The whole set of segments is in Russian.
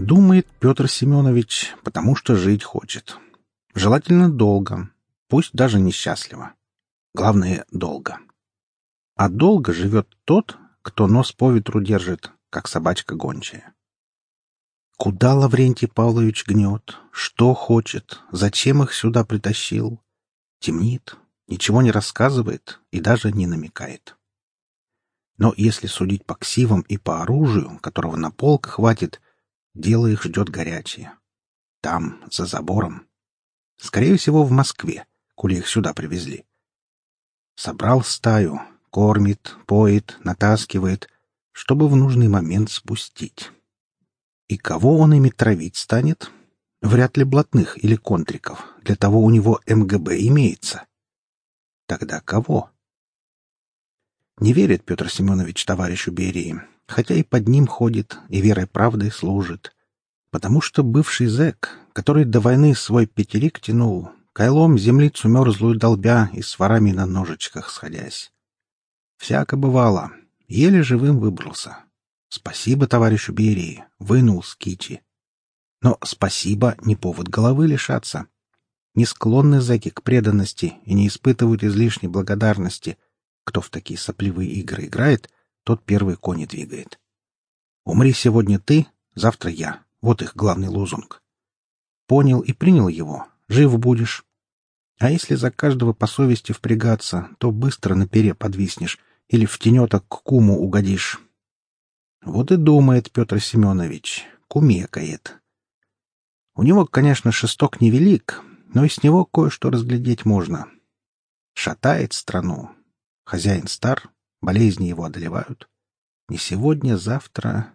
Думает Петр Семенович, потому что жить хочет. Желательно долго, пусть даже несчастливо. Главное — долго. А долго живет тот, кто нос по ветру держит, как собачка гончая. Куда Лаврентий Павлович гнет? Что хочет? Зачем их сюда притащил? Темнит, ничего не рассказывает и даже не намекает. Но если судить по ксивам и по оружию, которого на полках хватит, дело их ждет горячее. Там, за забором. Скорее всего, в Москве, коли их сюда привезли. Собрал стаю, кормит, поет, натаскивает, чтобы в нужный момент спустить. И кого он ими травить станет? Вряд ли блатных или контриков. Для того у него МГБ имеется. Тогда кого? Не верит Петр Семенович товарищу Берии, хотя и под ним ходит и верой правдой служит. Потому что бывший зэк, который до войны свой пятерик тянул, кайлом землицу мерзлую долбя и с ворами на ножичках сходясь. Всяко бывало. Еле живым выбрался. Спасибо товарищу Берии. Вынул с кичи. Но спасибо не повод головы лишаться. Не склонны зэки к преданности и не испытывают излишней благодарности. Кто в такие сопливые игры играет, тот первый кони двигает. Умри сегодня ты, завтра я. Вот их главный лозунг. Понял и принял его. Жив будешь. А если за каждого по совести впрягаться, то быстро на пере подвиснешь или в тенеток к куму угодишь. Вот и думает Петр Семенович, кумекает. У него, конечно, шесток невелик, но и с него кое-что разглядеть можно. Шатает страну. Хозяин стар, болезни его одолевают. Не сегодня, завтра.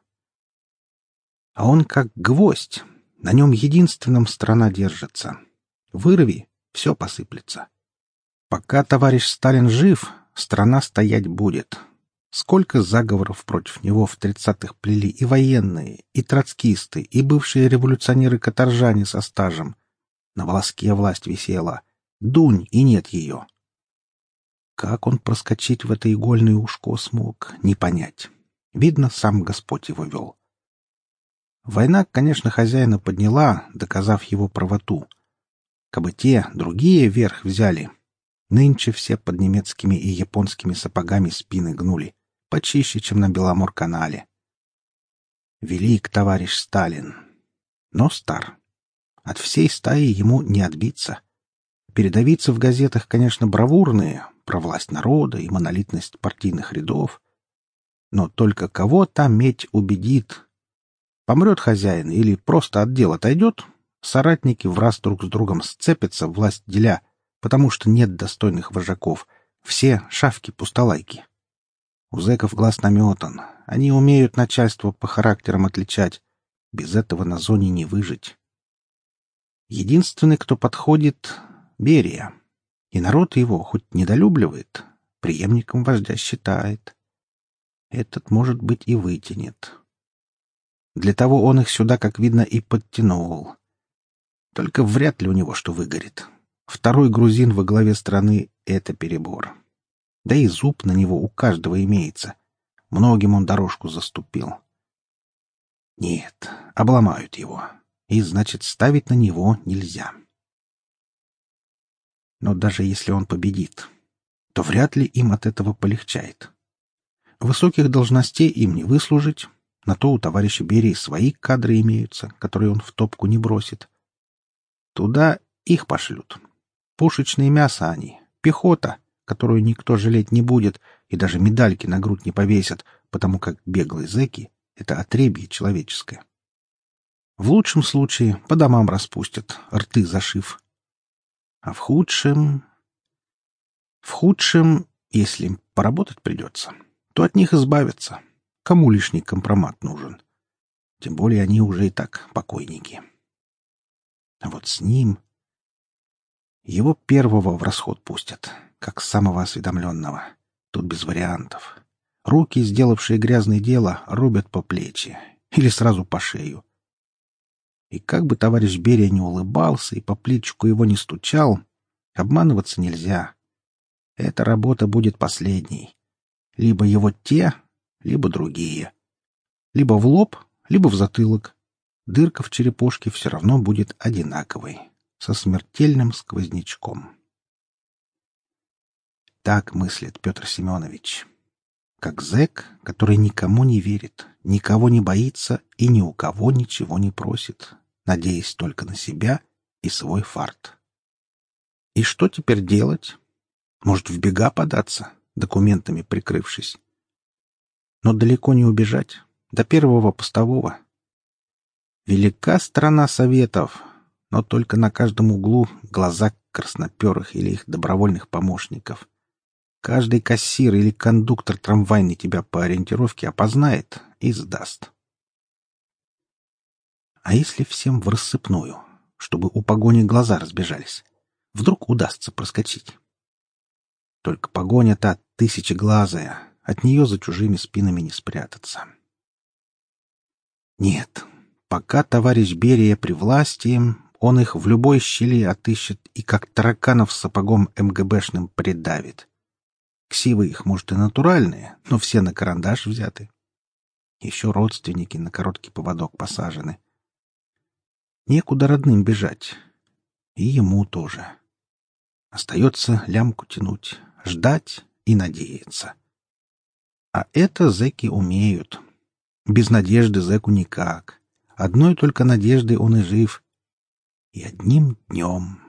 А он как гвоздь. На нем единственном страна держится. Вырви — все посыплется. Пока товарищ Сталин жив, страна стоять будет. Сколько заговоров против него в тридцатых плели и военные, и троцкисты, и бывшие революционеры-каторжане со стажем. На волоске власть висела. Дунь, и нет ее. Как он проскочить в это игольное ушко смог, не понять. Видно, сам Господь его вел. Война, конечно, хозяина подняла, доказав его правоту. Кабы те, другие, верх взяли, Нынче все под немецкими и японскими сапогами спины гнули, почище, чем на Беломор-канале. Велик товарищ Сталин, но стар. От всей стаи ему не отбиться. Передовицы в газетах, конечно, бравурные, про власть народа и монолитность партийных рядов. Но только кого там медь убедит? Помрет хозяин или просто отдел отойдет, соратники в раз друг с другом сцепятся, власть деля — потому что нет достойных вожаков. Все шавки-пустолайки. У зэков глаз наметан. Они умеют начальство по характерам отличать. Без этого на зоне не выжить. Единственный, кто подходит — Берия. И народ его хоть недолюбливает, преемником вождя считает. Этот, может быть, и вытянет. Для того он их сюда, как видно, и подтянул. Только вряд ли у него что выгорит. Второй грузин во главе страны — это перебор. Да и зуб на него у каждого имеется. Многим он дорожку заступил. Нет, обломают его. И, значит, ставить на него нельзя. Но даже если он победит, то вряд ли им от этого полегчает. Высоких должностей им не выслужить, на то у товарища Берии свои кадры имеются, которые он в топку не бросит. Туда их пошлют, Пушечное мясо они, пехота, которую никто жалеть не будет и даже медальки на грудь не повесят, потому как беглые зэки — это отребье человеческое. В лучшем случае по домам распустят, рты зашив. А в худшем... В худшем, если им поработать придется, то от них избавятся. Кому лишний компромат нужен? Тем более они уже и так покойники. А вот с ним... Его первого в расход пустят, как самого осведомленного. Тут без вариантов. Руки, сделавшие грязное дело, рубят по плечи или сразу по шею. И как бы товарищ Берия не улыбался и по плечику его не стучал, обманываться нельзя. Эта работа будет последней. Либо его те, либо другие. Либо в лоб, либо в затылок. дырка в черепушке все равно будет одинаковой, со смертельным сквознячком. Так мыслит Петр Семенович. Как зэк, который никому не верит, никого не боится и ни у кого ничего не просит, надеясь только на себя и свой фарт. И что теперь делать? Может, в бега податься, документами прикрывшись? Но далеко не убежать, до первого постового. Велика страна советов, но только на каждом углу глаза красноперых или их добровольных помощников. Каждый кассир или кондуктор трамвайный тебя по ориентировке опознает и сдаст. А если всем в рассыпную, чтобы у погони глаза разбежались? Вдруг удастся проскочить? Только погоня-то тысячеглазая, от нее за чужими спинами не спрятаться. Нет, пока товарищ Берия при власти, он их в любой щели отыщет и как тараканов сапогом МГБшным придавит. Ксивы их, может, и натуральные, но все на карандаш взяты. Еще родственники на короткий поводок посажены. Некуда родным бежать. И ему тоже. Остается лямку тянуть, ждать и надеяться. А это зэки умеют. Без надежды зэку никак. Одной только надежды он и жив. И одним днем.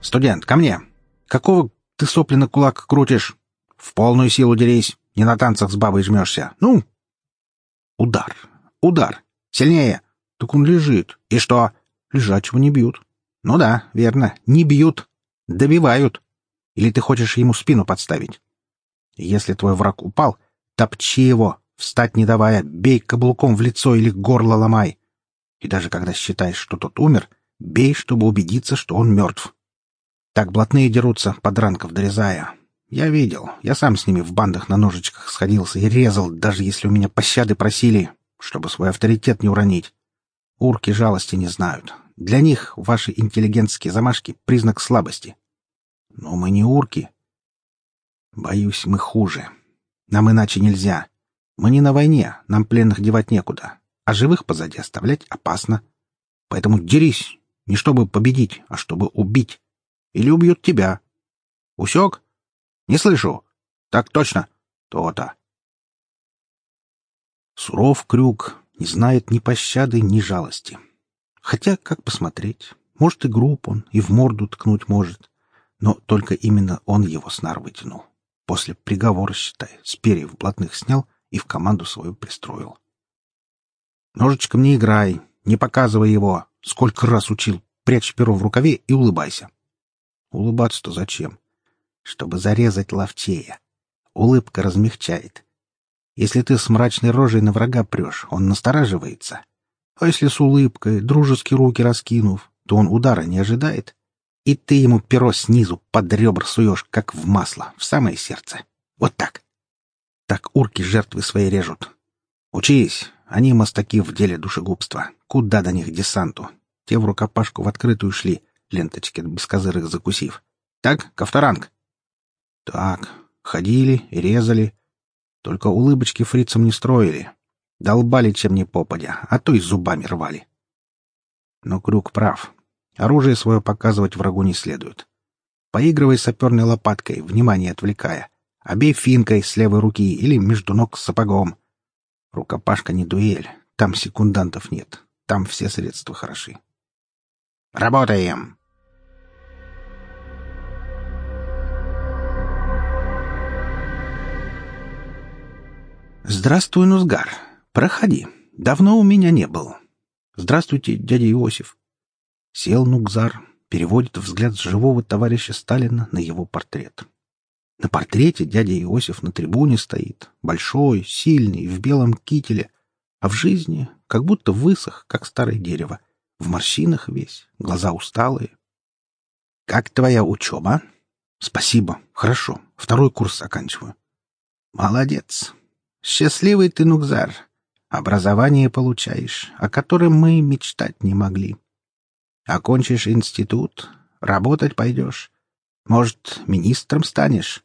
«Студент, ко мне! Какого ты сопли на кулак крутишь? В полную силу дерись, не на танцах с бабой жмешься. Ну!» Удар, удар, сильнее. Так он лежит. И что? Лежачего не бьют. Ну да, верно, не бьют. Добивают. Или ты хочешь ему спину подставить? Если твой враг упал, топчи его, встать не давая, бей каблуком в лицо или горло ломай. И даже когда считаешь, что тот умер, бей, чтобы убедиться, что он мертв. Так блатные дерутся, подранков дорезая. Я видел. Я сам с ними в бандах на ножичках сходился и резал, даже если у меня пощады просили, чтобы свой авторитет не уронить. Урки жалости не знают. Для них ваши интеллигентские замашки — признак слабости. Но мы не урки. Боюсь, мы хуже. Нам иначе нельзя. Мы не на войне, нам пленных девать некуда, а живых позади оставлять опасно. Поэтому дерись, не чтобы победить, а чтобы убить. Или убьют тебя. Усек? Не слышу. Так точно. То-то. Суров крюк, не знает ни пощады, ни жалости. Хотя, как посмотреть, может, и груб он, и в морду ткнуть может. Но только именно он его с нар вытянул. После приговора, считай, с перьев блатных снял и в команду свою пристроил. Ножичком не играй, не показывай его. Сколько раз учил, прячь перо в рукаве и улыбайся. Улыбаться-то зачем? Чтобы зарезать ловчея. Улыбка размягчает. Если ты с мрачной рожей на врага прешь, он настораживается. А если с улыбкой, дружески руки раскинув, то он удара не ожидает. И ты ему перо снизу под ребра суешь, как в масло, в самое сердце. Вот так. Так урки жертвы свои режут. Учись, они мастаки в деле душегубства. Куда до них десанту? Те в рукопашку в открытую шли, ленточки без козырых закусив. Так, Ковторанг, так, ходили резали. Только улыбочки фрицам не строили. Долбали чем ни попадя, а то и зубами рвали. Но Крюк прав. Оружие свое показывать врагу не следует. Поигрывай саперной лопаткой, внимание отвлекая. Обей финкой с левой руки или между ног с сапогом. Рукопашка не дуэль. Там секундантов нет. Там все средства хороши. «Работаем!» «Здравствуй, Нузгар. Проходи. Давно у меня не был. Здравствуйте, дядя Иосиф». Сел Нугзар, переводит взгляд с живого товарища Сталина на его портрет. На портрете дядя Иосиф на трибуне стоит, большой, сильный, в белом кителе, а в жизни как будто высох, как старое дерево, в морщинах весь, глаза усталые. «Как твоя учеба?» «Спасибо. Хорошо. Второй курс оканчиваю». «Молодец. Счастливый ты, Нукзар. Образование получаешь, о котором мы мечтать не могли. Окончишь институт, работать пойдешь. Может, министром станешь.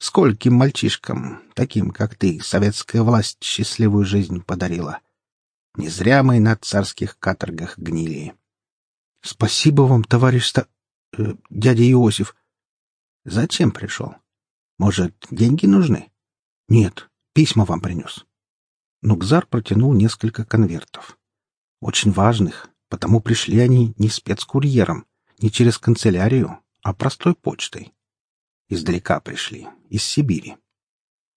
Скольким мальчишкам, таким, как ты, советская власть счастливую жизнь подарила. Не зря мы на царских каторгах гнили. — Спасибо вам, товарищ ста... Э, дядя Иосиф. — Зачем пришел? Может, деньги нужны? — Нет, письма вам принес. Нукзар протянул несколько конвертов. Очень важных, потому пришли они не спецкурьером, не через канцелярию, а простой почтой. Издалека пришли, из Сибири.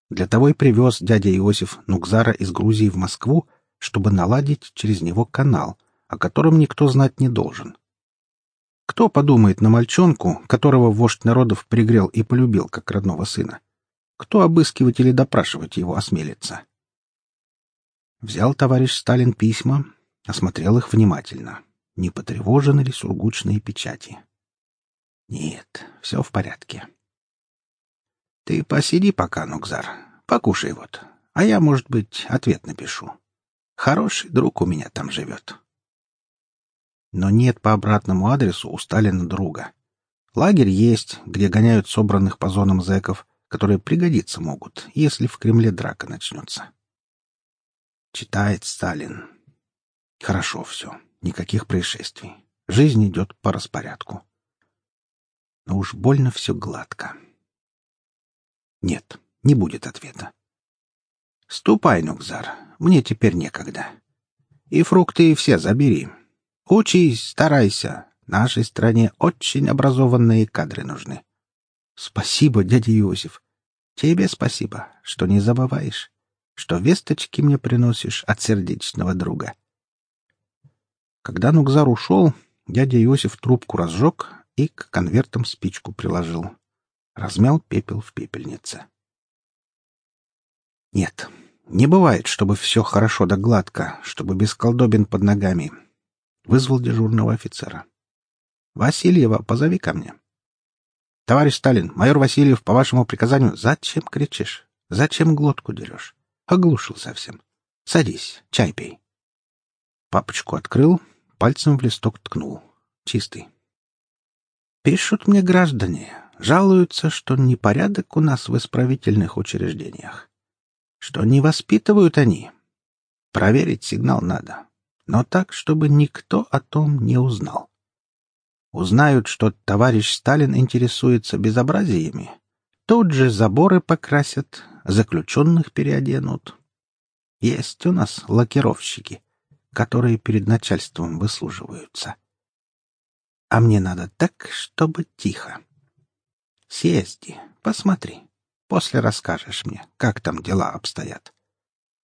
Для того и привез дядя Иосиф Нукзара из Грузии в Москву, чтобы наладить через него канал, о котором никто знать не должен. Кто подумает на мальчонку, которого вождь народов пригрел и полюбил как родного сына? Кто обыскивать или допрашивать его осмелится? Взял товарищ Сталин письма, осмотрел их внимательно. Не потревожены ли сургучные печати? Нет, все в порядке. Ты посиди пока, Нукзар, покушай вот, а я, может быть, ответ напишу. Хороший друг у меня там живет. Но нет по обратному адресу у Сталина друга. Лагерь есть, где гоняют собранных по зонам зэков, которые пригодиться могут, если в Кремле драка начнется. Читает Сталин. Хорошо все, никаких происшествий. Жизнь идет по распорядку. Но уж больно все гладко. Нет, не будет ответа. Ступай, Нукзар, мне теперь некогда. И фрукты все забери. Учись, старайся. Нашей стране очень образованные кадры нужны. Спасибо, дядя Иосиф. Тебе спасибо, что не забываешь, что весточки мне приносишь от сердечного друга. Когда Нукзар ушел, дядя Иосиф трубку разжег и к конвертам спичку приложил. Размял пепел в пепельнице. Нет, не бывает, чтобы все хорошо да гладко, чтобы без колдобин под ногами. Вызвал дежурного офицера. Васильева, позови ко мне. Товарищ Сталин, майор Васильев, по вашему приказанию, зачем кричишь? Зачем глотку дерешь? Оглушил совсем. Садись, чай пей. Папочку открыл, пальцем в листок ткнул. Чистый. Пишут мне граждане, жалуются, что непорядок у нас в исправительных учреждениях что не воспитывают они. Проверить сигнал надо, но так, чтобы никто о том не узнал. Узнают, что товарищ Сталин интересуется безобразиями, тут же заборы покрасят, заключенных переоденут. Есть у нас лакировщики, которые перед начальством выслуживаются. А мне надо так, чтобы тихо. Съезди, посмотри. После расскажешь мне, как там дела обстоят.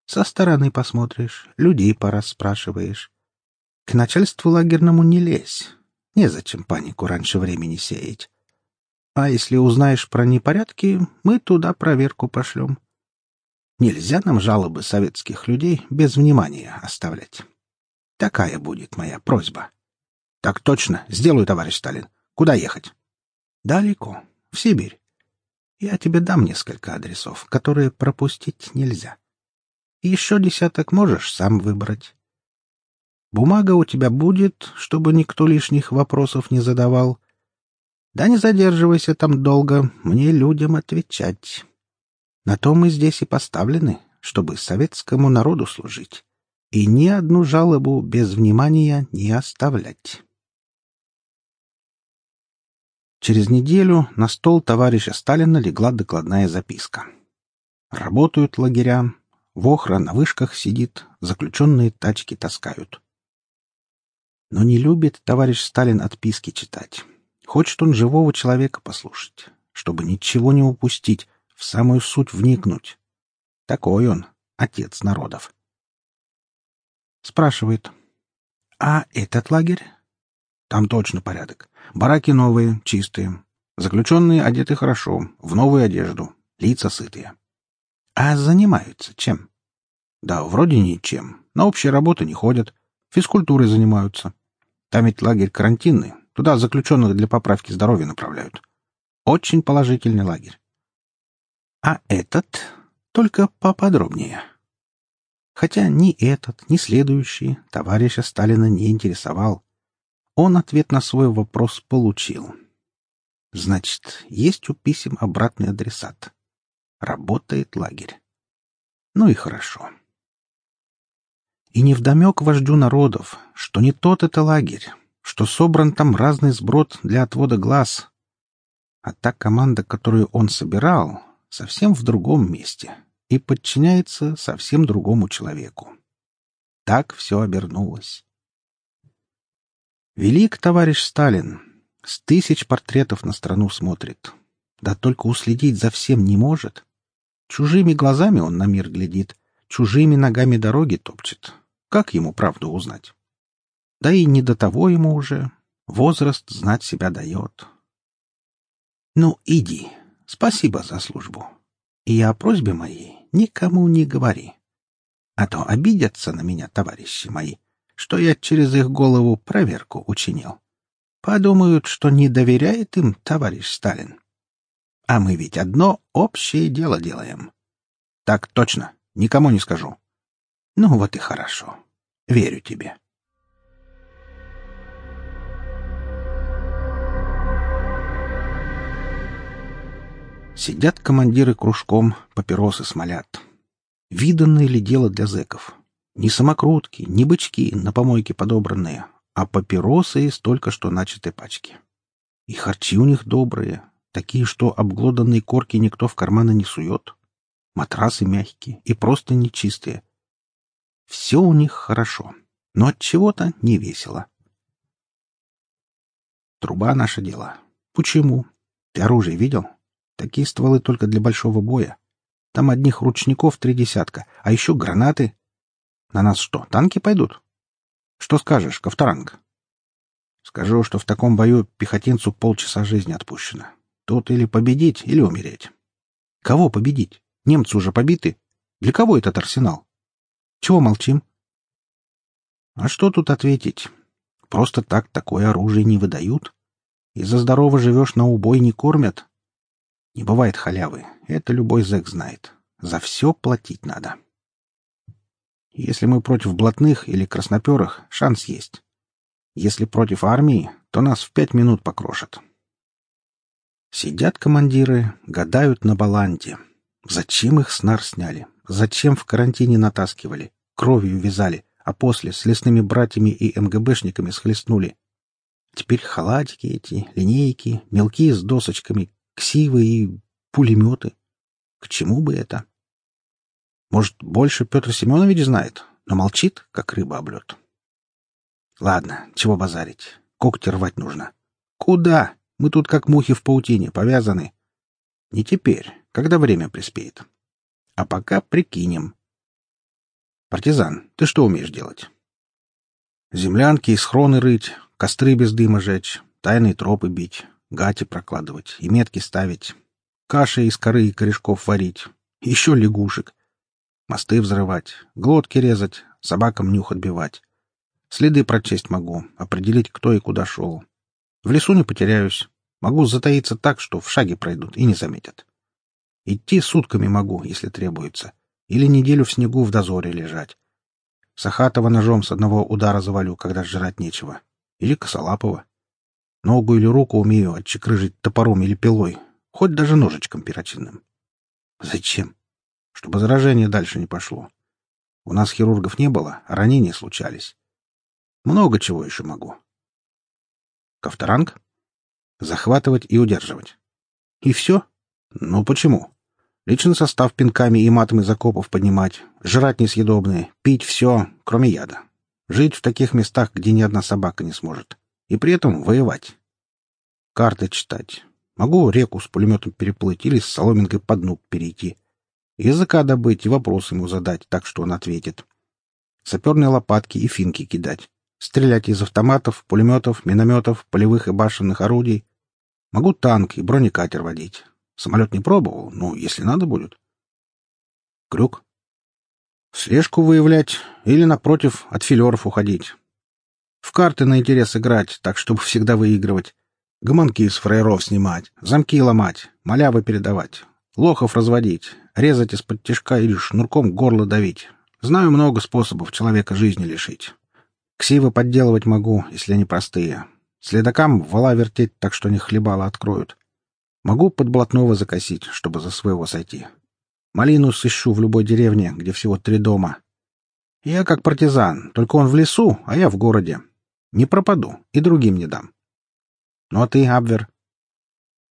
Со стороны посмотришь, людей порасспрашиваешь. К начальству лагерному не лезь. Незачем панику раньше времени сеять. А если узнаешь про непорядки, мы туда проверку пошлем. Нельзя нам жалобы советских людей без внимания оставлять. Такая будет моя просьба. Так точно, сделаю, товарищ Сталин. Куда ехать? Далеко, в Сибирь. Я тебе дам несколько адресов, которые пропустить нельзя. еще десяток можешь сам выбрать. Бумага у тебя будет, чтобы никто лишних вопросов не задавал. Да не задерживайся там долго, мне людям отвечать. На то мы здесь и поставлены, чтобы советскому народу служить и ни одну жалобу без внимания не оставлять. Через неделю на стол товарища Сталина легла докладная записка. Работают лагеря, Вохра на вышках сидит, заключенные тачки таскают. Но не любит товарищ Сталин отписки читать. Хочет он живого человека послушать, чтобы ничего не упустить, в самую суть вникнуть. Такой он, отец народов. Спрашивает. «А этот лагерь?» «Там точно порядок. Бараки новые, чистые. Заключенные одеты хорошо, в новую одежду, лица сытые. А занимаются чем? Да, вроде ничем. На общие работы не ходят, физкультурой занимаются. Там ведь лагерь карантинный, туда заключенных для поправки здоровья направляют. Очень положительный лагерь. А этот только поподробнее. Хотя ни этот, ни следующий товарища Сталина не интересовал. Он ответ на свой вопрос получил. Значит, есть у писем обратный адресат. Работает лагерь. Ну и хорошо. И невдомек вождю народов, что не тот это лагерь, что собран там разный сброд для отвода глаз. А та команда, которую он собирал, совсем в другом месте и подчиняется совсем другому человеку. Так все обернулось. Велик товарищ Сталин. С тысяч портретов на страну смотрит. Да только уследить за всем не может. Чужими глазами он на мир глядит, чужими ногами дороги топчет. Как ему правду узнать? Да и не до того ему уже. Возраст знать себя дает. Ну, иди. Спасибо за службу. И о просьбе моей никому не говори. А то обидятся на меня товарищи мои, что я через их голову проверку учинил. Подумают, что не доверяет им товарищ Сталин. А мы ведь одно общее дело делаем. Так точно, никому не скажу. Ну вот и хорошо. Верю тебе. Сидят командиры кружком, папиросы смолят. Виданное ли дело для зэков? Не самокрутки, не бычки на помойке подобранные, а папиросы из только что начатой пачки. И харчи у них добрые, такие, что обглоданные корки никто в карманы не сует. Матрасы мягкие и просто нечистые. Все у них хорошо, но от чего-то не весело. Труба — наше дело. Почему? Ты оружие видел? Такие стволы только для большого боя. Там одних ручников три десятка, а еще гранаты. На нас что, танки пойдут? Что скажешь, Ковторанг? Скажу, что в таком бою пехотинцу полчаса жизни отпущено. Тут или победить, или умереть. Кого победить? Немцы уже побиты. Для кого этот арсенал? Чего молчим? А что тут ответить? Просто так такое оружие не выдают. И за здорово живешь на убой не кормят. Не бывает халявы. Это любой зэк знает. За все платить надо. Если мы против блатных или красноперых, шанс есть. Если против армии, то нас в пять минут покрошат. Сидят командиры, гадают на баланде. Зачем их с нар сняли? Зачем в карантине натаскивали? Кровью вязали, а после с лесными братьями и МГБшниками схлестнули. Теперь халатики эти, линейки, мелкие с досочками, ксивы и пулеметы. К чему бы это? Может, больше Петр Семенович знает, но молчит, как рыба об лед. Ладно, чего базарить? Когти рвать нужно. Куда? Мы тут как мухи в паутине, повязаны. Не теперь, когда время приспеет. А пока прикинем. Партизан, ты что умеешь делать? Землянки и схроны рыть, костры без дыма жечь, тайные тропы бить, гати прокладывать и метки ставить, каши из коры и корешков варить, еще лягушек, мосты взрывать, глотки резать, собакам нюх отбивать. Следы прочесть могу, определить, кто и куда шел. В лесу не потеряюсь. Могу затаиться так, что в шаге пройдут и не заметят. Идти сутками могу, если требуется. Или неделю в снегу в дозоре лежать. Сахатова ножом с одного удара завалю, когда жрать нечего. Или косолапого. Ногу или руку умею отчекрыжить топором или пилой, хоть даже ножичком перочинным. Зачем? Чтобы заражение дальше не пошло. У нас хирургов не было, а ранения случались. Много чего еще могу. Ковторанг? Захватывать и удерживать. И все? Ну почему? Личный состав пинками и матом из окопов поднимать, жрать несъедобные, пить все, кроме яда. Жить в таких местах, где ни одна собака не сможет. И при этом воевать. Карты читать. Могу реку с пулеметом переплыть или с соломинкой под дну перейти. Языка добыть и вопрос ему задать, так что он ответит. Саперные лопатки и финки кидать. Стрелять из автоматов, пулеметов, минометов, полевых и башенных орудий. Могу танк и бронекатер водить. Самолет не пробовал, но если надо будет. Крюк. Слежку выявлять или, напротив, от филеров уходить. В карты на интерес играть, так, чтобы всегда выигрывать. Гомонки из фраеров снимать, замки ломать, малявы передавать, лохов разводить, резать из-под тяжка или шнурком горло давить. Знаю много способов человека жизни лишить. Ксивы подделывать могу, если они простые. Следакам вала вертеть, так что они хлебало откроют. Могу под блатного закосить, чтобы за своего сойти. Малину сыщу в любой деревне, где всего три дома. Я как партизан, только он в лесу, а я в городе. Не пропаду и другим не дам. Ну а ты, Абвер?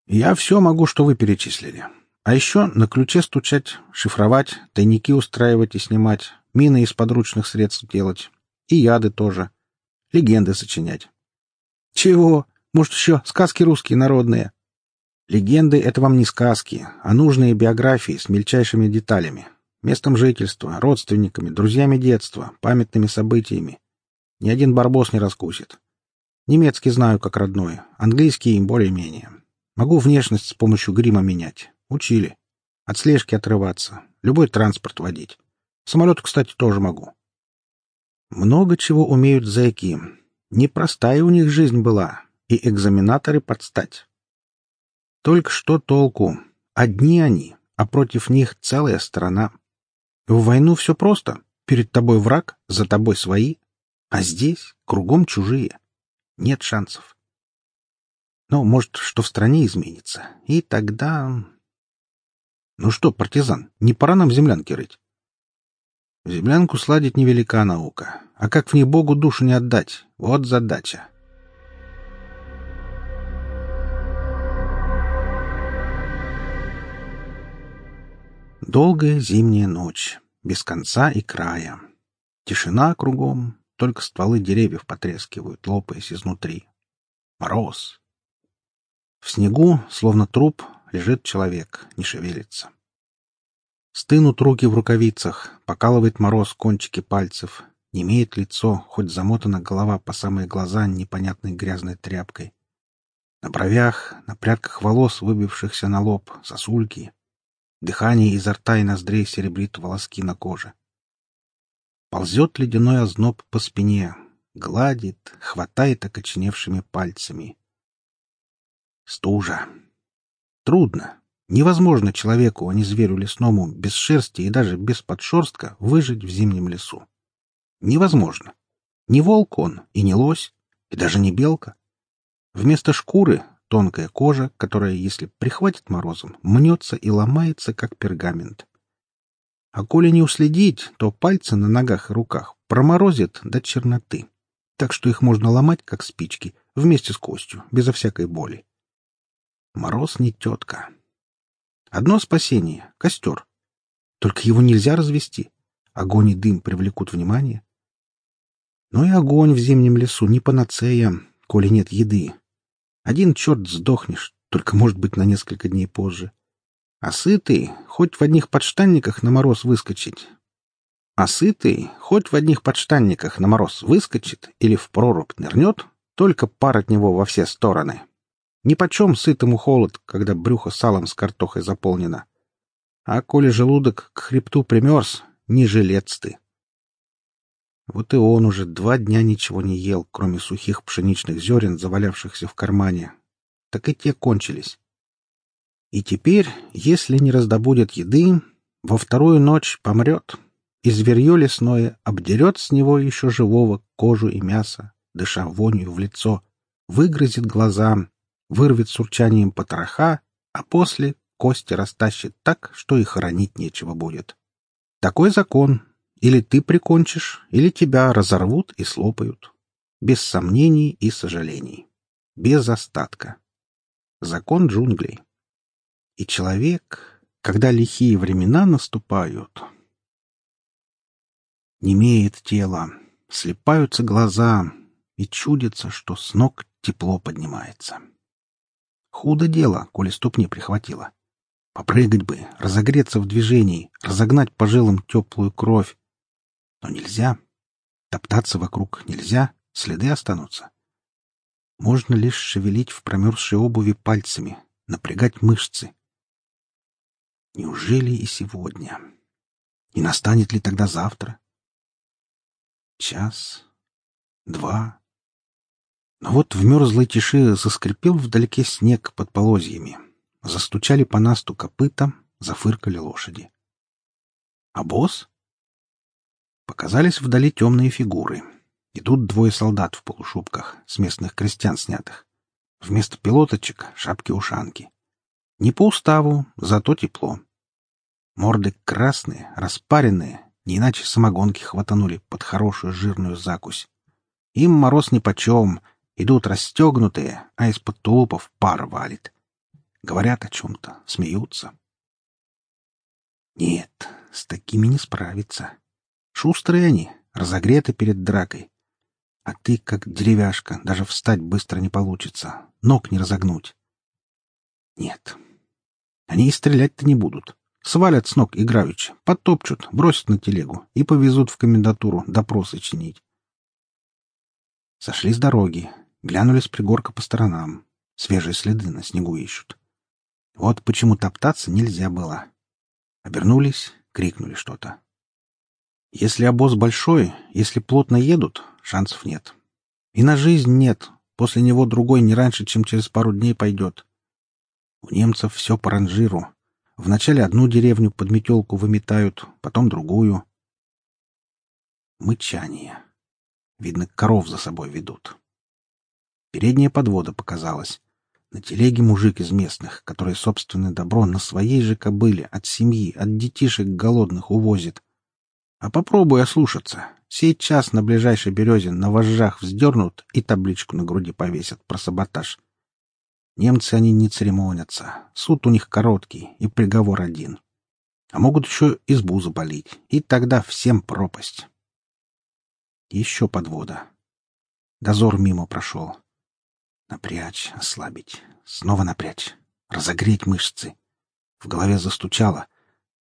Я все могу, что вы перечислили. А еще на ключе стучать, шифровать, тайники устраивать и снимать, мины из подручных средств делать. И яды тоже. Легенды сочинять. Чего? Может, еще сказки русские народные? Легенды — это вам не сказки, а нужные биографии с мельчайшими деталями. Местом жительства, родственниками, друзьями детства, памятными событиями. Ни один барбос не раскусит. Немецкий знаю как родной, английский более-менее. Могу внешность с помощью грима менять. Учили. От слежки отрываться. Любой транспорт водить. Самолет, кстати, тоже могу. Много чего умеют зэки. Непростая у них жизнь была, и экзаменаторы подстать. Только что толку? Одни они, а против них целая страна. В войну все просто. Перед тобой враг, за тобой свои. А здесь кругом чужие. Нет шансов. Но, может, что в стране изменится. И тогда... Ну что, партизан, не пора нам землянки рыть? Землянку сладить невелика наука. А как в ней Богу душу не отдать? Вот задача. Долгая зимняя ночь, без конца и края. Тишина кругом, только стволы деревьев потрескивают, лопаясь изнутри. Мороз. В снегу, словно труп, лежит человек, не шевелится. Стынут руки в рукавицах, покалывает мороз кончики пальцев, не имеет лицо, хоть замотана голова по самые глаза непонятной грязной тряпкой. На бровях, на прядках волос, выбившихся на лоб, сосульки, Дыхание изо рта и ноздрей серебрит волоски на коже. Ползет ледяной озноб по спине, гладит, хватает окоченевшими пальцами. Стужа. Трудно. Невозможно человеку, а не зверю лесному, без шерсти и даже без подшерстка выжить в зимнем лесу. Невозможно. Не волк он, и не лось, и даже не белка. Вместо шкуры Тонкая кожа, которая, если прихватит морозом, мнется и ломается, как пергамент. А коли не уследить, то пальцы на ногах и руках проморозят до черноты, так что их можно ломать, как спички, вместе с костью, безо всякой боли. Мороз не тетка. Одно спасение — костер. Только его нельзя развести. Огонь и дым привлекут внимание. Но и огонь в зимнем лесу не панацея, коли нет еды, один черт сдохнешь, только, может быть, на несколько дней позже. А сытый хоть в одних подштанниках на мороз выскочить. А сытый хоть в одних подштанниках на мороз выскочит или в прорубь нырнет, только пар от него во все стороны. Нипочем сытому холод, когда брюхо салом с картохой заполнено. А коли желудок к хребту примерз, не жилец ты. Вот и он уже два дня ничего не ел, кроме сухих пшеничных зерен, завалявшихся в кармане. Так и те кончились. И теперь, если не раздобудет еды, во вторую ночь помрет, и зверье лесное обдерет с него еще живого кожу и мясо, дыша вонью в лицо, выгрызет глаза, вырвет с урчанием потроха, а после кости растащит так, что и хоронить нечего будет. Такой закон, или ты прикончишь, или тебя разорвут и слопают. Без сомнений и сожалений. Без остатка. Закон джунглей. И человек, когда лихие времена наступают, немеет тело, слепаются глаза, и чудится, что с ног тепло поднимается. Худо дело, коли ступни прихватило. Попрыгать бы, разогреться в движении, разогнать по жилам теплую кровь, но нельзя. Топтаться вокруг нельзя, следы останутся. Можно лишь шевелить в промерзшей обуви пальцами, напрягать мышцы. Неужели и сегодня? И настанет ли тогда завтра? Час, два. Но вот в мерзлой тиши заскрипел вдалеке снег под полозьями. Застучали по насту копыта, зафыркали лошади. А босс? Показались вдали темные фигуры. Идут двое солдат в полушубках, с местных крестьян снятых. Вместо пилоточек — шапки-ушанки. Не по уставу, зато тепло. Морды красные, распаренные, не иначе самогонки хватанули под хорошую жирную закусь. Им мороз нипочем, идут расстегнутые, а из-под тулупов пар валит. Говорят о чем-то, смеются. Нет, с такими не справиться. Шустрые они, разогреты перед дракой. А ты, как деревяшка, даже встать быстро не получится, ног не разогнуть. Нет, они и стрелять-то не будут. Свалят с ног играючи, подтопчут, бросят на телегу и повезут в комендатуру допросы чинить. Сошли с дороги, глянули с пригорка по сторонам. Свежие следы на снегу ищут. Вот почему топтаться нельзя было. Обернулись, крикнули что-то. Если обоз большой, если плотно едут, шансов нет. И на жизнь нет. После него другой не раньше, чем через пару дней пойдет. У немцев все по ранжиру. Вначале одну деревню под метелку выметают, потом другую. Мычание. Видно, коров за собой ведут. Передняя подвода показалась. На телеге мужик из местных, который собственное добро на своей же кобыле от семьи, от детишек голодных увозит. А попробуй ослушаться. Сейчас на ближайшей березе на вожжах вздернут и табличку на груди повесят про саботаж. Немцы они не церемонятся. Суд у них короткий и приговор один. А могут еще избу заболить, и тогда всем пропасть. Еще подвода. Дозор мимо прошел. Напрячь, ослабить. Снова напрячь. Разогреть мышцы. В голове застучало.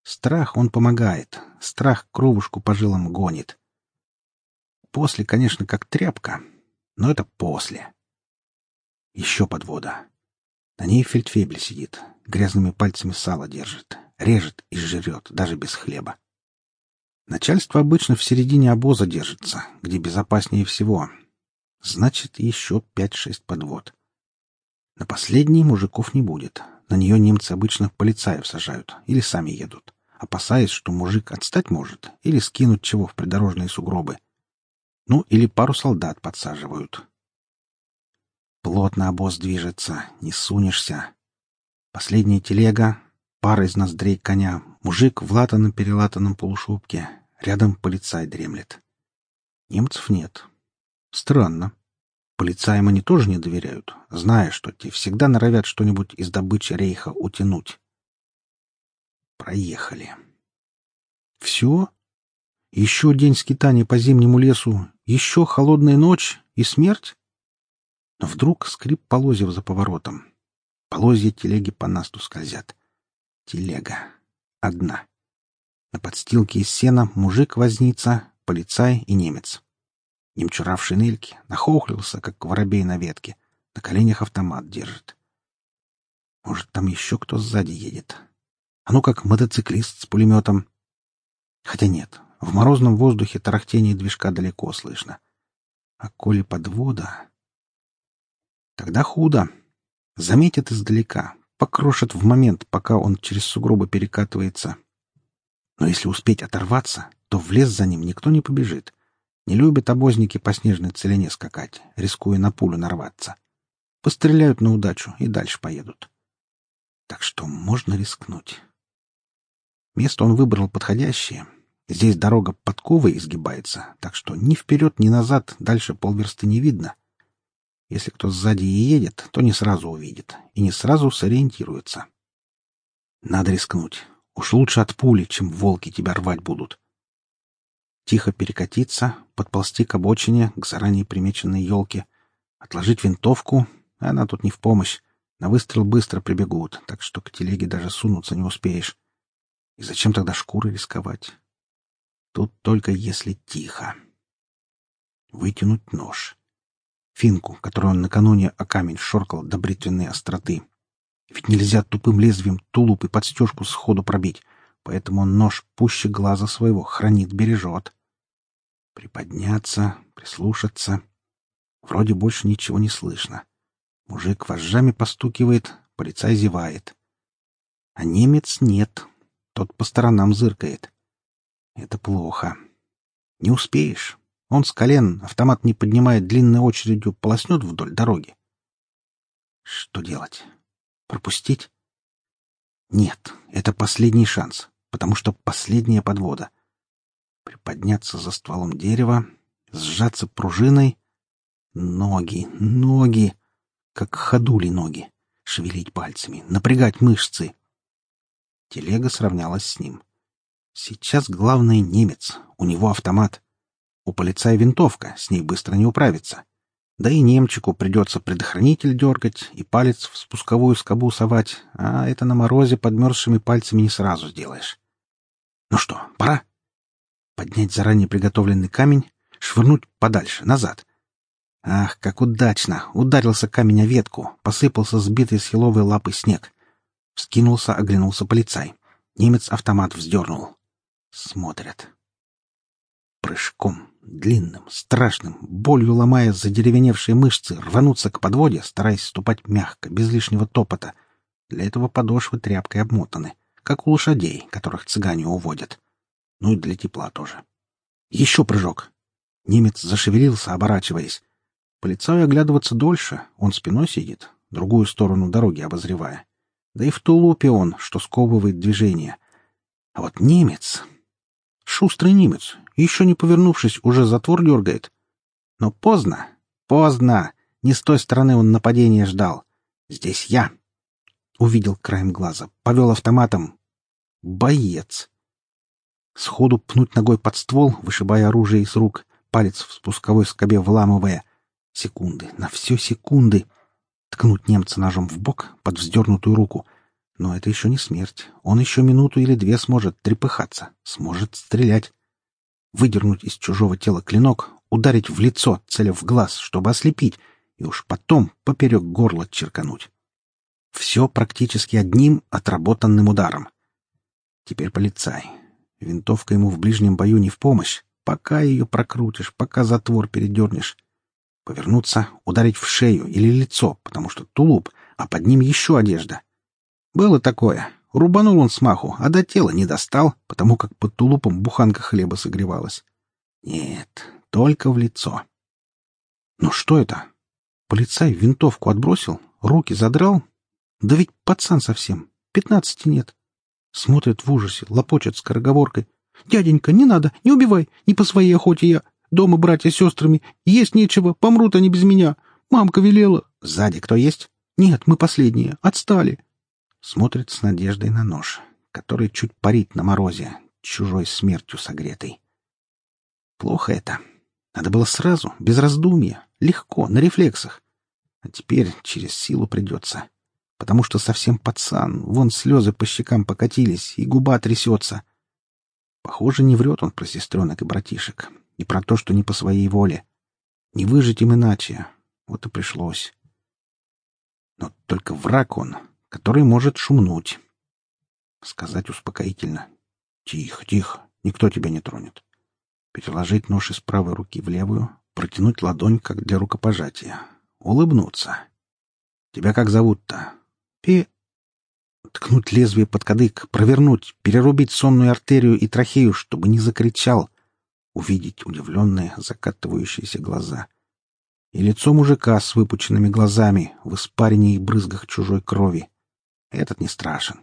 Страх он помогает. Страх кровушку по жилам гонит. После, конечно, как тряпка. Но это после. Еще подвода. На ней фельдфебель сидит, грязными пальцами сало держит, режет и жрет, даже без хлеба. Начальство обычно в середине обоза держится, где безопаснее всего. Значит, еще пять-шесть подвод. На последней мужиков не будет. На нее немцы обычно полицаев сажают или сами едут, опасаясь, что мужик отстать может или скинуть чего в придорожные сугробы. Ну, или пару солдат подсаживают, Плотно обоз движется, не сунешься. Последняя телега, пара из ноздрей коня, мужик в латаном-перелатанном полушубке. Рядом полицай дремлет. Немцев нет. Странно. Полицаям они тоже не доверяют, зная, что те всегда норовят что-нибудь из добычи рейха утянуть. Проехали. Все? Еще день скитания по зимнему лесу, еще холодная ночь и смерть? Но вдруг скрип полозьев за поворотом. Полозья телеги по насту скользят. Телега. Одна. На подстилке из сена мужик-возница, полицай и немец. Немчура в шинельке, нахохлился, как воробей на ветке. На коленях автомат держит. Может, там еще кто сзади едет? Ну как мотоциклист с пулеметом. Хотя нет, в морозном воздухе тарахтение движка далеко слышно. А коли подвода... Тогда худо. Заметят издалека, покрошат в момент, пока он через сугробы перекатывается. Но если успеть оторваться, то в лес за ним никто не побежит. Не любят обозники по снежной целине скакать, рискуя на пулю нарваться. Постреляют на удачу и дальше поедут. Так что можно рискнуть. Место он выбрал подходящее. Здесь дорога подковой изгибается, так что ни вперед, ни назад дальше полверсты не видно — если кто сзади и едет, то не сразу увидит и не сразу сориентируется. Надо рискнуть. Уж лучше от пули, чем волки тебя рвать будут. Тихо перекатиться, подползти к обочине, к заранее примеченной елке, отложить винтовку, она тут не в помощь. На выстрел быстро прибегут, так что к телеге даже сунуться не успеешь. И зачем тогда шкуры рисковать? Тут только если тихо. Вытянуть нож финку, которую он накануне о камень шоркал до бритвенной остроты. Ведь нельзя тупым лезвием тулуп и подстежку сходу пробить, поэтому он нож пуще глаза своего хранит, бережет. Приподняться, прислушаться. Вроде больше ничего не слышно. Мужик вожжами постукивает, полицай зевает. А немец нет, тот по сторонам зыркает. Это плохо. Не успеешь. Он с колен, автомат не поднимая длинной очередью, полоснет вдоль дороги. Что делать? Пропустить? Нет, это последний шанс, потому что последняя подвода. Приподняться за стволом дерева, сжаться пружиной. Ноги, ноги, как ходули ноги. Шевелить пальцами, напрягать мышцы. Телега сравнялась с ним. Сейчас главный немец, у него автомат. У полицая винтовка, с ней быстро не управиться. Да и немчику придется предохранитель дергать и палец в спусковую скобу совать, а это на морозе подмерзшими пальцами не сразу сделаешь. Ну что, пора? Поднять заранее приготовленный камень, швырнуть подальше, назад. Ах, как удачно! Ударился камень о ветку, посыпался сбитый с еловой лапы снег. Вскинулся, оглянулся полицай. Немец автомат вздернул. Смотрят. Прыжком, длинным, страшным, болью ломая задеревеневшие мышцы, рвануться к подводе, стараясь ступать мягко, без лишнего топота. Для этого подошвы тряпкой обмотаны, как у лошадей, которых цыгане уводят. Ну и для тепла тоже. Еще прыжок. Немец зашевелился, оборачиваясь. Полицаю оглядываться дольше, он спиной сидит, другую сторону дороги обозревая. Да и в тулупе он, что сковывает движение. А вот немец... Шустрый немец, еще не повернувшись, уже затвор дергает. Но поздно, поздно. Не с той стороны он нападения ждал. Здесь я. Увидел краем глаза, повел автоматом. Боец. Сходу пнуть ногой под ствол, вышибая оружие из рук, палец в спусковой скобе вламывая. Секунды, на все секунды. Ткнуть немца ножом в бок под вздернутую руку. Но это еще не смерть. Он еще минуту или две сможет трепыхаться, сможет стрелять выдернуть из чужого тела клинок, ударить в лицо, целя в глаз, чтобы ослепить, и уж потом поперек горла черкануть. Все практически одним отработанным ударом. Теперь полицай. Винтовка ему в ближнем бою не в помощь. Пока ее прокрутишь, пока затвор передернешь. Повернуться, ударить в шею или лицо, потому что тулуп, а под ним еще одежда. Было такое. Рубанул он смаху, а до тела не достал, потому как под тулупом буханка хлеба согревалась. Нет, только в лицо. Ну что это? Полицай винтовку отбросил, руки задрал? Да ведь пацан совсем, пятнадцати нет. Смотрит в ужасе, лопочет скороговоркой. «Дяденька, не надо, не убивай, не по своей охоте я. Дома братья с сестрами, есть нечего, помрут они без меня. Мамка велела». «Сзади кто есть?» «Нет, мы последние, отстали». Смотрит с надеждой на нож, который чуть парит на морозе, чужой смертью согретый. Плохо это. Надо было сразу, без раздумья, легко, на рефлексах. А теперь через силу придется. Потому что совсем пацан, вон слезы по щекам покатились, и губа трясется. Похоже, не врет он про сестренок и братишек, и про то, что не по своей воле. Не выжить им иначе. Вот и пришлось. Но только враг он, который может шумнуть. Сказать успокоительно. Тихо, тихо, никто тебя не тронет. Переложить нож из правой руки в левую, протянуть ладонь, как для рукопожатия. Улыбнуться. Тебя как зовут-то? Пе... Ткнуть лезвие под кадык, провернуть, перерубить сонную артерию и трахею, чтобы не закричал. Увидеть удивленные, закатывающиеся глаза. И лицо мужика с выпученными глазами, в испарине и брызгах чужой крови. Этот не страшен.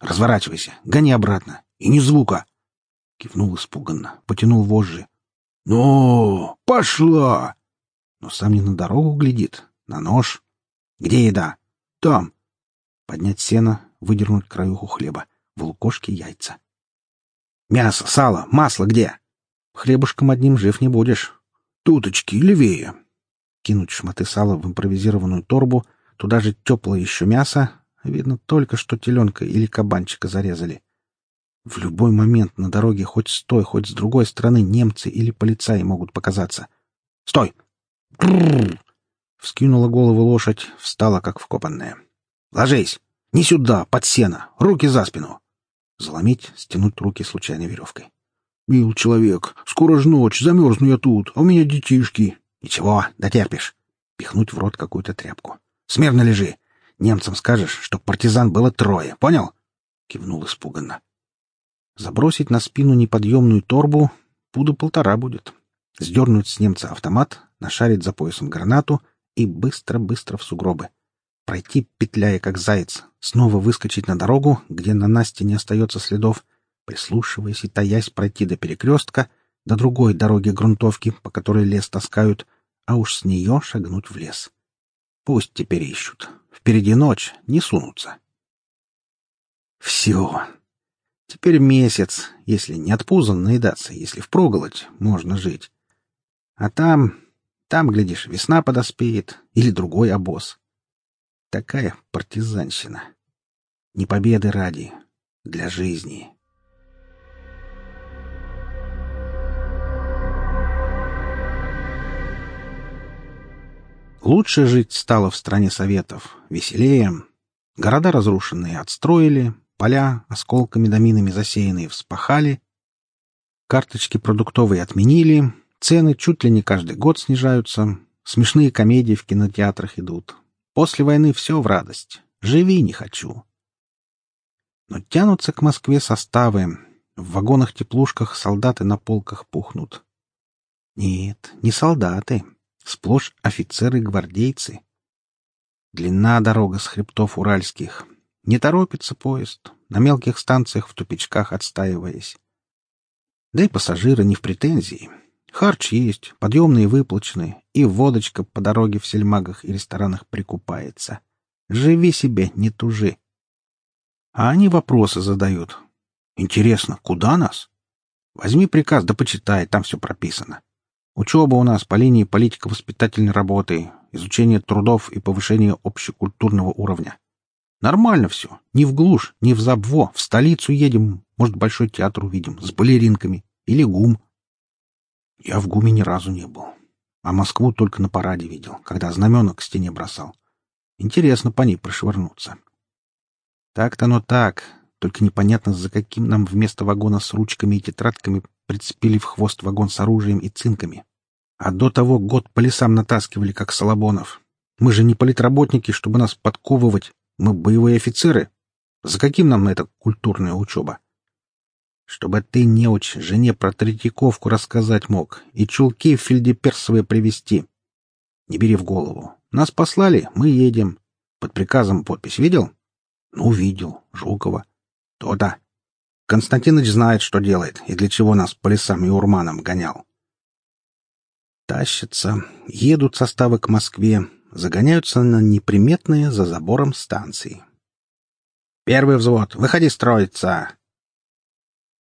Разворачивайся, гони обратно. И ни звука. Кивнул испуганно, потянул вожжи. Ну, пошла! Но сам не на дорогу глядит, на нож. Где еда? Там. Поднять сено, выдернуть краюху хлеба. В лукошке яйца. Мясо, сало, масло где? Хлебушком одним жив не будешь. Туточки, левее. Кинуть шматы сала в импровизированную торбу, туда же теплое еще мясо, Видно, только что теленка или кабанчика зарезали. В любой момент на дороге хоть с той, хоть с другой стороны немцы или полицаи могут показаться. «Стой!» Вскинула голову лошадь, встала как вкопанная. «Ложись! Не сюда, под сено! Руки за спину!» Заломить, стянуть руки случайной веревкой. «Мил человек, скоро ж ночь, замерзну я тут, а у меня детишки». «Ничего, дотерпишь». Пихнуть в рот какую-то тряпку. «Смирно лежи. Немцам скажешь, что партизан было трое, понял? Кивнул испуганно. Забросить на спину неподъемную торбу пуда полтора будет. Сдернуть с немца автомат, нашарить за поясом гранату и быстро-быстро в сугробы. Пройти, петляя как заяц, снова выскочить на дорогу, где на Насте не остается следов, прислушиваясь и таясь пройти до перекрестка, до другой дороги грунтовки, по которой лес таскают, а уж с нее шагнуть в лес. Пусть теперь ищут. Впереди ночь, не сунутся. Все. Теперь месяц, если не от пуза наедаться, если впроголодь, можно жить. А там, там, глядишь, весна подоспеет или другой обоз. Такая партизанщина. Не победы ради, для жизни. Лучше жить стало в стране Советов, веселее. Города разрушенные отстроили, поля, осколками доминами засеянные, вспахали. Карточки продуктовые отменили, цены чуть ли не каждый год снижаются, смешные комедии в кинотеатрах идут. После войны все в радость. Живи не хочу. Но тянутся к Москве составы. В вагонах-теплушках солдаты на полках пухнут. Нет, не солдаты, Сплошь офицеры-гвардейцы. Длинна дорога с хребтов уральских. Не торопится поезд, на мелких станциях в тупичках отстаиваясь. Да и пассажиры не в претензии. Харч есть, подъемные выплачены, и водочка по дороге в сельмагах и ресторанах прикупается. Живи себе, не тужи. А они вопросы задают. Интересно, куда нас? Возьми приказ, да почитай, там все прописано. Учеба у нас по линии политико-воспитательной работы, изучение трудов и повышение общекультурного уровня. Нормально все. Не в глушь, не в забво. В столицу едем, может, Большой театр увидим, с балеринками. Или ГУМ. Я в ГУМе ни разу не был. А Москву только на параде видел, когда знамена к стене бросал. Интересно по ней прошвырнуться. Так-то оно так, только непонятно, за каким нам вместо вагона с ручками и тетрадками прицепили в хвост вагон с оружием и цинками. А до того год по лесам натаскивали, как Солобонов. Мы же не политработники, чтобы нас подковывать. Мы боевые офицеры. За каким нам эта культурная учеба? Чтобы ты, неуч, жене про Третьяковку рассказать мог и чулки фельдеперсовые привезти. Не бери в голову. Нас послали, мы едем. Под приказом подпись видел? Ну, видел. Жукова. То-то. Константиныч знает, что делает и для чего нас по лесам и урманам гонял. Тащатся, едут составы к Москве, загоняются на неприметные за забором станции. «Первый взвод! Выходи строиться!»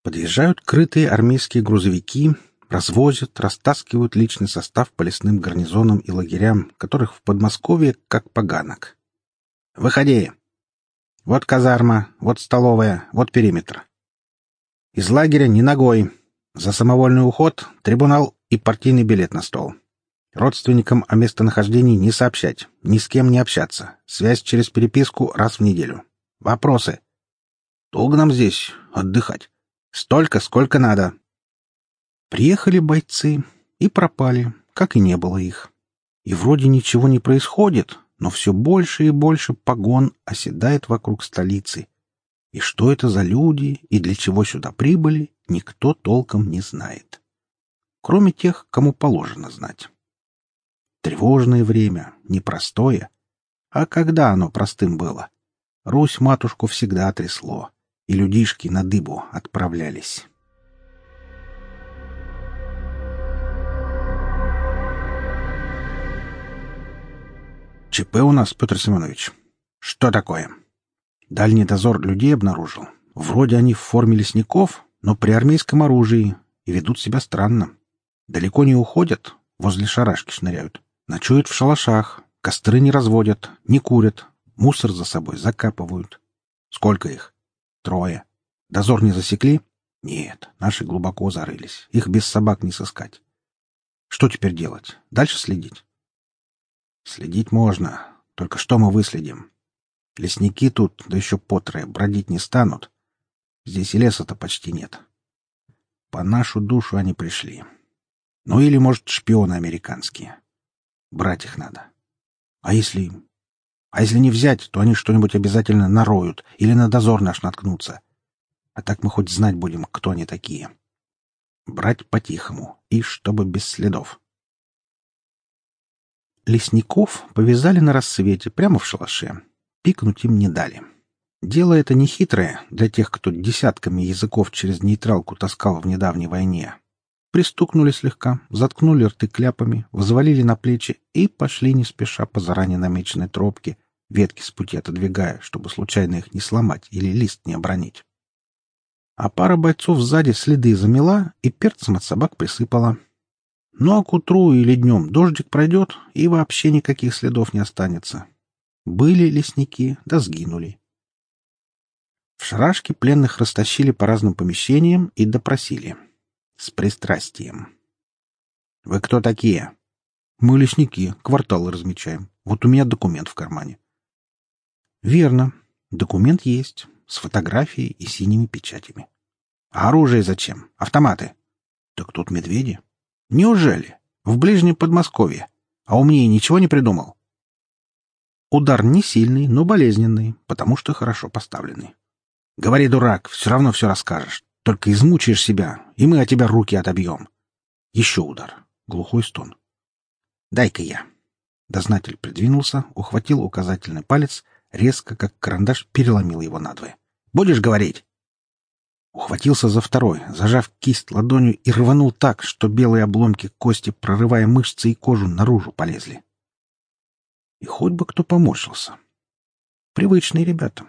Подъезжают крытые армейские грузовики, развозят, растаскивают личный состав по лесным гарнизонам и лагерям, которых в Подмосковье как поганок. «Выходи! Вот казарма, вот столовая, вот периметр. Из лагеря ни ногой. За самовольный уход — трибунал и партийный билет на стол. Родственникам о местонахождении не сообщать, ни с кем не общаться. Связь через переписку раз в неделю. Вопросы. Долго нам здесь отдыхать? Столько, сколько надо. Приехали бойцы и пропали, как и не было их. И вроде ничего не происходит, но все больше и больше погон оседает вокруг столицы, и что это за люди и для чего сюда прибыли, никто толком не знает. Кроме тех, кому положено знать. Тревожное время, непростое. А когда оно простым было? Русь-матушку всегда трясло, и людишки на дыбу отправлялись. ЧП у нас, Петр Семенович. Что такое? Дальний дозор людей обнаружил. Вроде они в форме лесников, но при армейском оружии и ведут себя странно. Далеко не уходят, возле шарашки шныряют. Ночуют в шалашах, костры не разводят, не курят, мусор за собой закапывают. Сколько их? Трое. Дозор не засекли? Нет, наши глубоко зарылись. Их без собак не сыскать. Что теперь делать? Дальше следить? Следить можно. Только что мы выследим? Лесники тут, да еще потрое, бродить не станут. Здесь и леса-то почти нет. По нашу душу они пришли. Ну или, может, шпионы американские. Брать их надо. А если... А если не взять, то они что-нибудь обязательно нароют или на дозор наш наткнутся. А так мы хоть знать будем, кто они такие. Брать по-тихому и чтобы без следов. Лесников повязали на рассвете прямо в шалаше, Пикнуть им не дали. Дело это не хитрое для тех, кто десятками языков через нейтралку таскал в недавней войне. Пристукнули слегка, заткнули рты кляпами, взвалили на плечи и пошли не спеша по заранее намеченной тропке, ветки с пути отодвигая, чтобы случайно их не сломать или лист не обронить. А пара бойцов сзади следы замела и перцем от собак присыпала. Ну а к утру или днем дождик пройдет, и вообще никаких следов не останется. Были лесники, да сгинули. В шарашке пленных растащили по разным помещениям и допросили. С пристрастием. «Вы кто такие?» «Мы лесники, кварталы размечаем. Вот у меня документ в кармане». «Верно. Документ есть, с фотографией и синими печатями». «А оружие зачем? Автоматы?» «Так тут медведи». «Неужели? В ближнем Подмосковье. А умнее ничего не придумал?» Удар не сильный, но болезненный, потому что хорошо поставленный. «Говори, дурак, все равно все расскажешь. Только измучаешь себя, и мы от тебя руки отобьем». Еще удар. Глухой стон. «Дай-ка я». Дознатель придвинулся, ухватил указательный палец, резко, как карандаш, переломил его надвое. «Будешь говорить?» Ухватился за второй, зажав кисть ладонью и рванул так, что белые обломки кости, прорывая мышцы и кожу, наружу полезли. И хоть бы кто поморщился. Привычные ребята.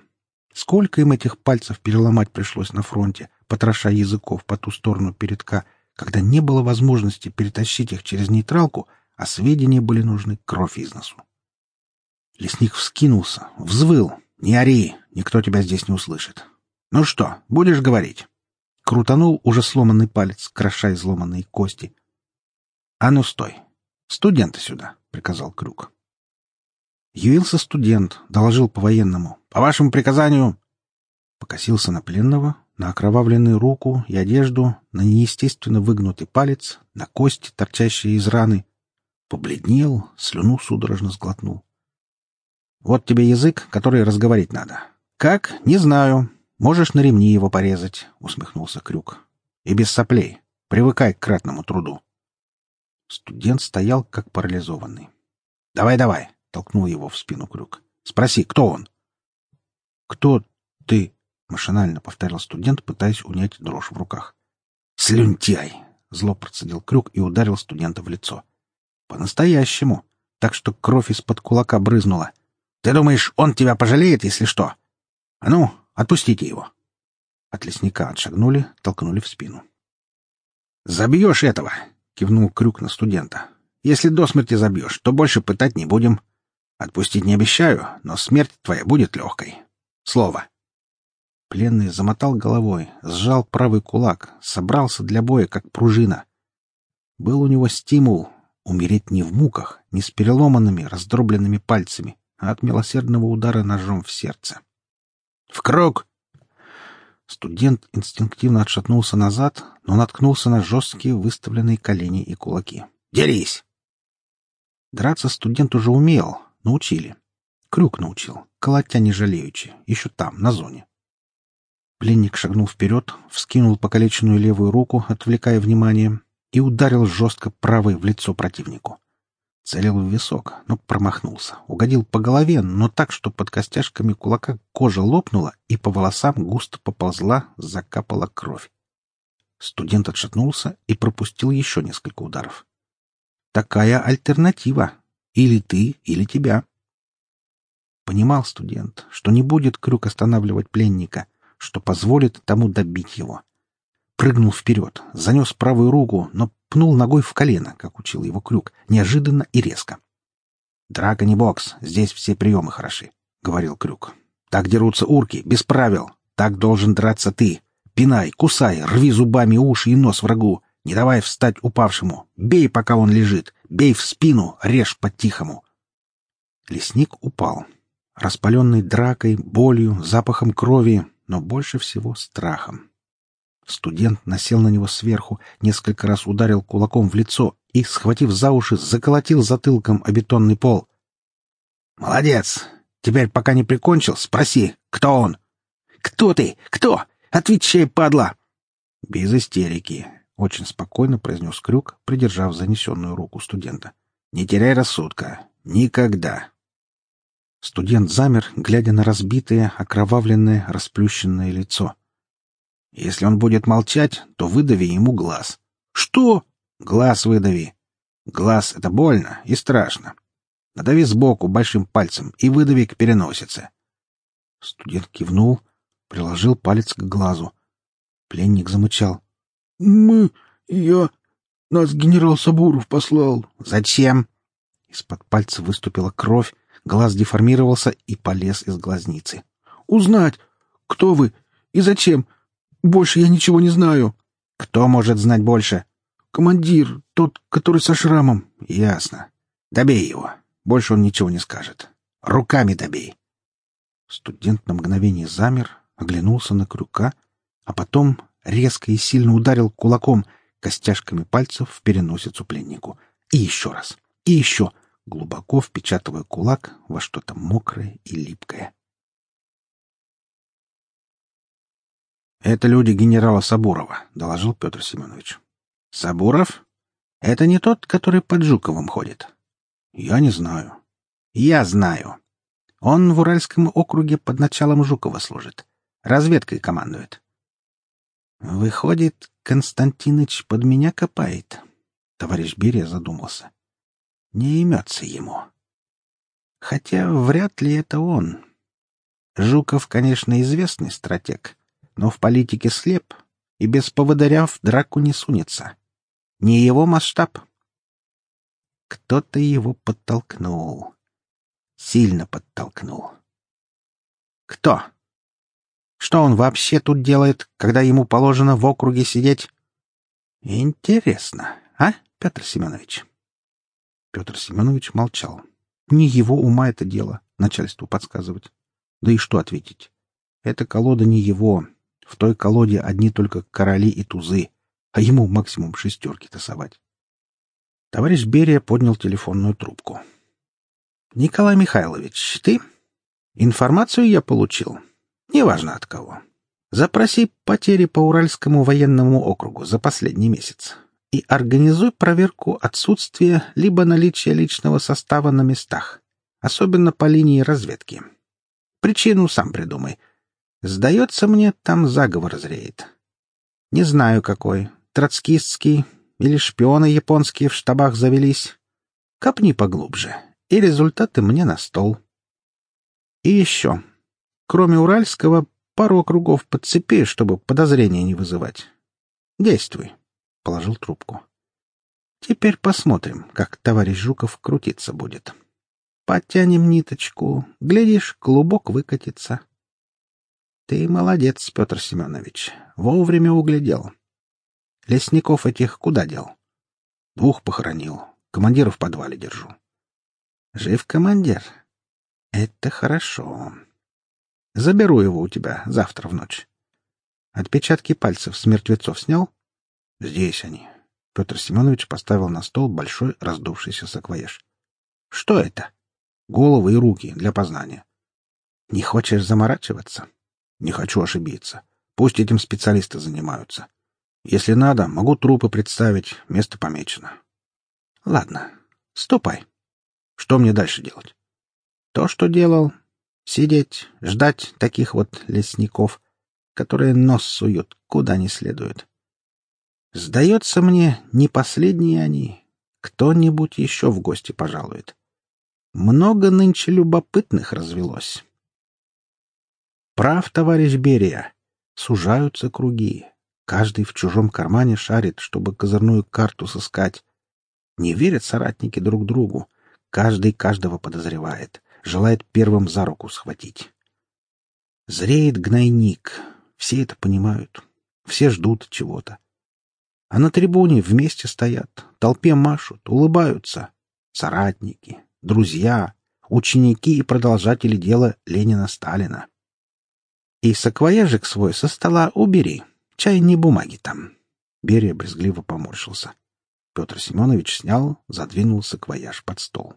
Сколько им этих пальцев переломать пришлось на фронте, потроша языков по ту сторону передка, когда не было возможности перетащить их через нейтралку, а сведения были нужны кровь из носу. Лесник вскинулся, взвыл. «Не ори, никто тебя здесь не услышит. Ну что, будешь говорить?» Крутанул уже сломанный палец, кроша изломанные кости. «А ну стой! Студента сюда!» — приказал Крюк. Явился студент, доложил по-военному. «По вашему приказанию...» Покосился на пленного, на окровавленную руку и одежду, на неестественно выгнутый палец, на кости, торчащие из раны. Побледнел, слюну судорожно сглотнул. «Вот тебе язык, который разговорить надо. Как? Не знаю. Можешь на ремни его порезать», — усмехнулся Крюк. «И без соплей. Привыкай к кратному труду». Студент стоял, как парализованный. «Давай, давай, толкнул его в спину Крюк. «Спроси, кто он?» «Кто ты?» — машинально повторил студент, пытаясь унять дрожь в руках. «Слюнтяй!» — зло процедил Крюк и ударил студента в лицо. «По-настоящему, так что кровь из-под кулака брызнула. Ты думаешь, он тебя пожалеет, если что? А ну, отпустите его!» От лесника отшагнули, толкнули в спину. «Забьешь этого!» — кивнул Крюк на студента. «Если до смерти забьешь, то больше пытать не будем. Отпустить не обещаю, но смерть твоя будет легкой. Слово. Пленный замотал головой, сжал правый кулак, собрался для боя, как пружина. Был у него стимул умереть не в муках, не с переломанными, раздробленными пальцами, а от милосердного удара ножом в сердце. «В круг!» Студент инстинктивно отшатнулся назад, но наткнулся на жесткие выставленные колени и кулаки. «Дерись!» Драться студент уже умел, Научили. Крюк научил, колотя не жалеючи, еще там, на зоне. Пленник шагнул вперед, вскинул покалеченную левую руку, отвлекая внимание, и ударил жестко правой в лицо противнику. Целил в висок, но промахнулся. Угодил по голове, но так, что под костяшками кулака кожа лопнула, и по волосам густо поползла, закапала кровь. Студент отшатнулся и пропустил еще несколько ударов. Такая альтернатива, или ты, или тебя. Понимал студент, что не будет крюк останавливать пленника, что позволит тому добить его. Прыгнул вперед, занес правую руку, но пнул ногой в колено, как учил его крюк, неожиданно и резко. «Драка не бокс, здесь все приемы хороши», — говорил крюк. «Так дерутся урки, без правил. Так должен драться ты. Пинай, кусай, рви зубами уши и нос врагу. Не давай встать упавшему. Бей, пока он лежит. Бей в спину, режь по-тихому. Лесник упал. Распаленный дракой, болью, запахом крови, но больше всего страхом. Студент насел на него сверху, несколько раз ударил кулаком в лицо и, схватив за уши, заколотил затылком о бетонный пол. «Молодец! Теперь, пока не прикончил, спроси, кто он?» «Кто ты? Кто? Отвечай, падла!» Без истерики. — очень спокойно произнес Крюк, придержав занесенную руку студента. «Не теряй рассудка. Никогда!» Студент замер, глядя на разбитое, окровавленное, расплющенное лицо. «Если он будет молчать, то выдави ему глаз». «Что?» «Глаз выдави. Глаз — это больно и страшно. Надави сбоку большим пальцем и выдави к переносице». Студент кивнул, приложил палец к глазу. Пленник замычал. «Мы... я... нас генерал Сабуров послал». «Зачем?» Из-под пальца выступила кровь, глаз деформировался и полез из глазницы. «Узнать, кто вы и зачем. Больше я ничего не знаю». «Кто может знать больше?» «Командир, тот, который со шрамом». «Ясно. Добей его. Больше он ничего не скажет. Руками добей». Студент на мгновение замер, оглянулся на крюка, а потом резко и сильно ударил кулаком костяшками пальцев в переносицу пленнику. И еще раз. И еще, глубоко впечатывая кулак во что-то мокрое и липкое. «Это люди генерала Сабурова», — доложил Петр Семенович. «Сабуров? Это не тот, который под Жуковым ходит?» «Я не знаю». «Я знаю. Он в Уральском округе под началом Жукова служит. Разведкой командует. Выходит, Константиныч под меня копает. Товарищ Берия задумался. Не имется ему. Хотя вряд ли это он. Жуков, конечно, известный стратег, но в политике слеп и без поводыря в драку не сунется. Не его масштаб. Кто-то его подтолкнул. Сильно подтолкнул. Кто? Что он вообще тут делает, когда ему положено в округе сидеть? Интересно, а, Петр Семенович? Петр Семенович молчал. Не его ума это дело, начальству подсказывать. Да и что ответить? Эта колода не его. В той колоде одни только короли и тузы, а ему максимум шестерки тасовать. Товарищ Берия поднял телефонную трубку. — Николай Михайлович, ты? Информацию я получил. Неважно от кого. Запроси потери по Уральскому военному округу за последний месяц и организуй проверку отсутствия либо наличия личного состава на местах, особенно по линии разведки. Причину сам придумай. Сдается мне, там заговор зреет. Не знаю какой, троцкистский или шпионы японские в штабах завелись. Копни поглубже, и результаты мне на стол. И еще. Кроме Уральского, пару округов подцепи, чтобы подозрения не вызывать. Действуй. Положил трубку. Теперь посмотрим, как товарищ Жуков крутиться будет. Подтянем ниточку, глядишь, клубок выкатится. Ты молодец, Петр Семенович, вовремя углядел. Лесников этих куда дел? Двух похоронил, командира в подвале держу. Жив командир? Это хорошо. Заберу его у тебя завтра в ночь. Отпечатки пальцев с мертвецов снял? Здесь они. Петр Семенович поставил на стол большой раздувшийся саквояж. Что это? Головы и руки для познания. Не хочешь заморачиваться? Не хочу ошибиться. Пусть этим специалисты занимаются. Если надо, могу трупы представить, место помечено. Ладно, ступай. Что мне дальше делать? То, что делал, Сидеть, ждать таких вот лесников, которые нос суют куда не следует. Сдается мне, не последние они. Кто-нибудь еще в гости пожалует. Много нынче любопытных развелось. Прав, товарищ Берия. Сужаются круги. Каждый в чужом кармане шарит, чтобы козырную карту сыскать. Не верят соратники друг другу. Каждый каждого подозревает желает первым за руку схватить. Зреет гнойник. Все это понимают. Все ждут чего-то. А на трибуне вместе стоят, толпе машут, улыбаются. Соратники, друзья, ученики и продолжатели дела Ленина-Сталина. И саквояжик свой со стола убери. Чай не бумаги там. Берия брезгливо поморщился. Петр Семенович снял, задвинул саквояж под стол.